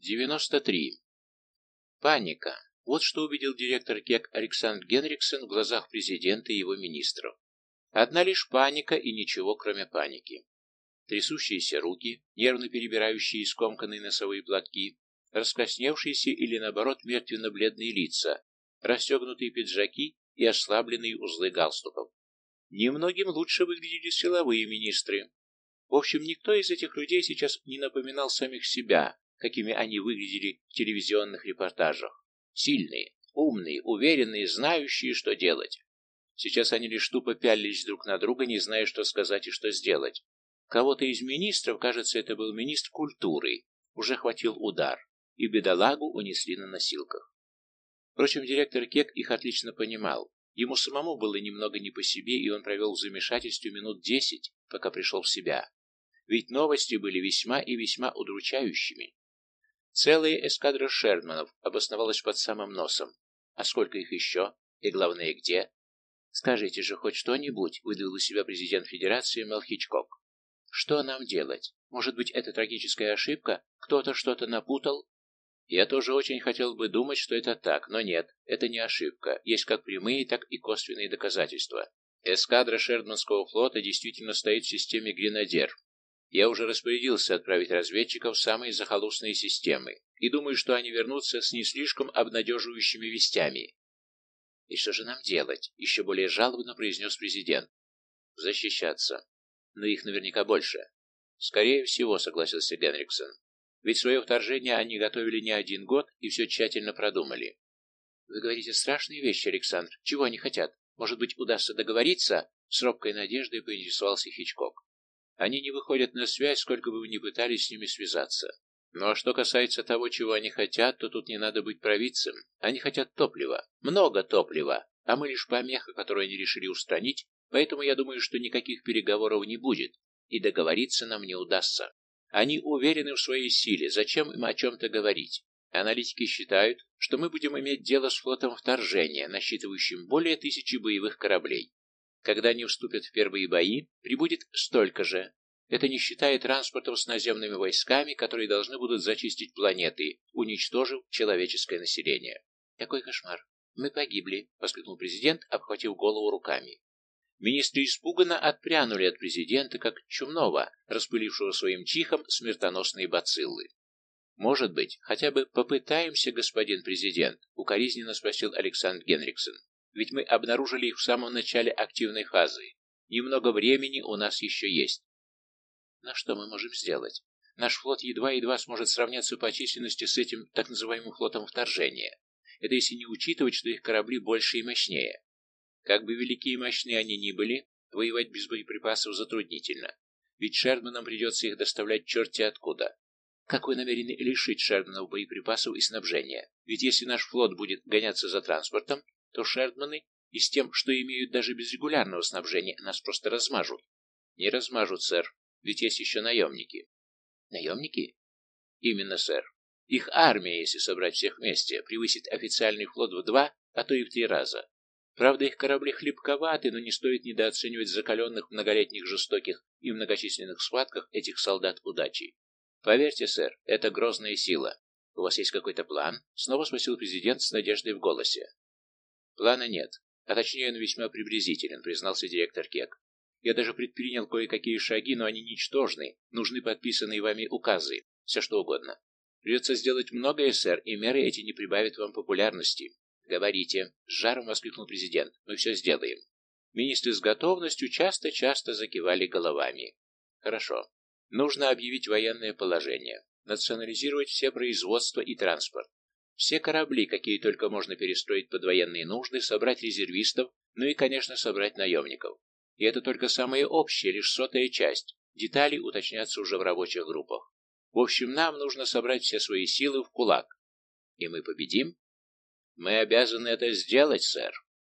93. Паника. Вот что увидел директор КЕК Александр Генриксон в глазах президента и его министров. Одна лишь паника и ничего, кроме паники. Трясущиеся руки, нервно перебирающие скомканные носовые платки, раскрасневшиеся или, наоборот, мертвенно-бледные лица, расстегнутые пиджаки и ослабленные узлы галстуков. Немногим лучше выглядели силовые министры. В общем, никто из этих людей сейчас не напоминал самих себя, какими они выглядели в телевизионных репортажах. Сильные, умные, уверенные, знающие, что делать. Сейчас они лишь тупо пялились друг на друга, не зная, что сказать и что сделать. Кого-то из министров, кажется, это был министр культуры, уже хватил удар, и бедолагу унесли на носилках. Впрочем, директор Кек их отлично понимал. Ему самому было немного не по себе, и он провел в замешательстве минут десять, пока пришел в себя. Ведь новости были весьма и весьма удручающими. Целая эскадра Шерманов обосновалась под самым носом. А сколько их еще? И главное, где? Скажите же хоть что-нибудь, выдал из себя президент Федерации Мел Хичкок. Что нам делать? Может быть, это трагическая ошибка? Кто-то что-то напутал? Я тоже очень хотел бы думать, что это так, но нет, это не ошибка. Есть как прямые, так и косвенные доказательства. Эскадра Шердманского флота действительно стоит в системе «Гренадер». Я уже распорядился отправить разведчиков в самые захолустные системы, и думаю, что они вернутся с не слишком обнадеживающими вестями. «И что же нам делать?» — еще более жалобно произнес президент. «Защищаться. Но их наверняка больше». «Скорее всего», — согласился Генриксон. «Ведь свое вторжение они готовили не один год и все тщательно продумали». «Вы говорите страшные вещи, Александр. Чего они хотят? Может быть, удастся договориться?» С робкой надеждой поинтересовался Хичкок. Они не выходят на связь, сколько бы вы ни пытались с ними связаться. Ну а что касается того, чего они хотят, то тут не надо быть провидцем. Они хотят топлива. Много топлива. А мы лишь помеха, которую они решили устранить, поэтому я думаю, что никаких переговоров не будет, и договориться нам не удастся. Они уверены в своей силе, зачем им о чем-то говорить? Аналитики считают, что мы будем иметь дело с флотом вторжения, насчитывающим более тысячи боевых кораблей. Когда они вступят в первые бои, прибудет столько же. Это не считая транспортов с наземными войсками, которые должны будут зачистить планеты, уничтожив человеческое население. Какой кошмар! Мы погибли, воскликнул президент, обхватив голову руками. Министры испуганно отпрянули от президента, как чумного, распылившего своим чихом смертоносные бациллы. «Может быть, хотя бы попытаемся, господин президент?» — укоризненно спросил Александр Генриксон. Ведь мы обнаружили их в самом начале активной фазы. Немного времени у нас еще есть. Но что мы можем сделать? Наш флот едва-едва сможет сравняться по численности с этим так называемым флотом вторжения. Это если не учитывать, что их корабли больше и мощнее. Как бы велики и мощны они ни были, воевать без боеприпасов затруднительно. Ведь Шерманам придется их доставлять черти откуда. Как вы намерены лишить Шерманов боеприпасов и снабжения? Ведь если наш флот будет гоняться за транспортом, то Шердманы и с тем, что имеют даже без регулярного снабжения, нас просто размажут. Не размажут, сэр, ведь есть еще наемники. Наемники? Именно, сэр. Их армия, если собрать всех вместе, превысит официальный флот в два, а то и в три раза. Правда, их корабли хлипковаты, но не стоит недооценивать закаленных многолетних жестоких и многочисленных схватках этих солдат удачи. Поверьте, сэр, это грозная сила. У вас есть какой-то план? Снова спросил президент с надеждой в голосе. Плана нет, а точнее он весьма приблизителен, признался директор Кек. Я даже предпринял кое-какие шаги, но они ничтожны, нужны подписанные вами указы, все что угодно. Придется сделать многое, сэр, и меры эти не прибавят вам популярности. Говорите, с жаром воскликнул президент, мы все сделаем. Министры с готовностью часто-часто закивали головами. Хорошо. Нужно объявить военное положение, национализировать все производства и транспорт, все корабли, какие только можно перестроить под военные нужды, собрать резервистов, ну и, конечно, собрать наемников. И это только самая общая, лишь сотая часть. Детали уточнятся уже в рабочих группах. В общем, нам нужно собрать все свои силы в кулак. И мы победим? Мы обязаны это сделать, сэр.